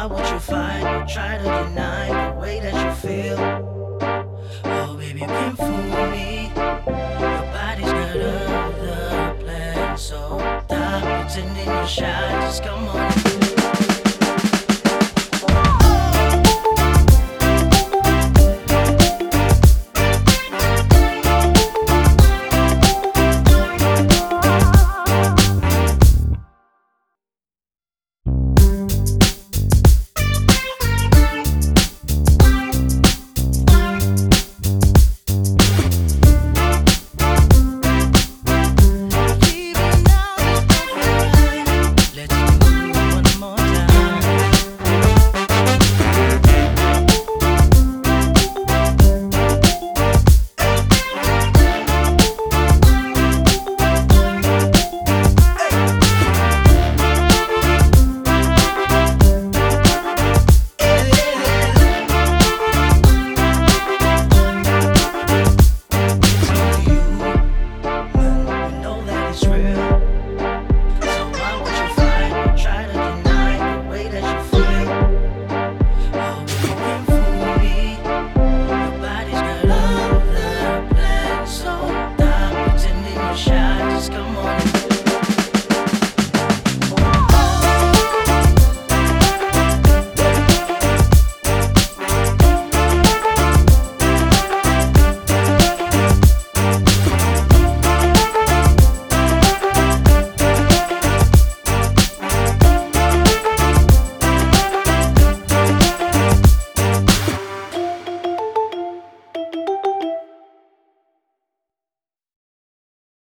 are what you find. Try to deny the way that you feel. Oh, baby, you can fool me. Your body's got other plans, so stop pretending you're shy. Just come on.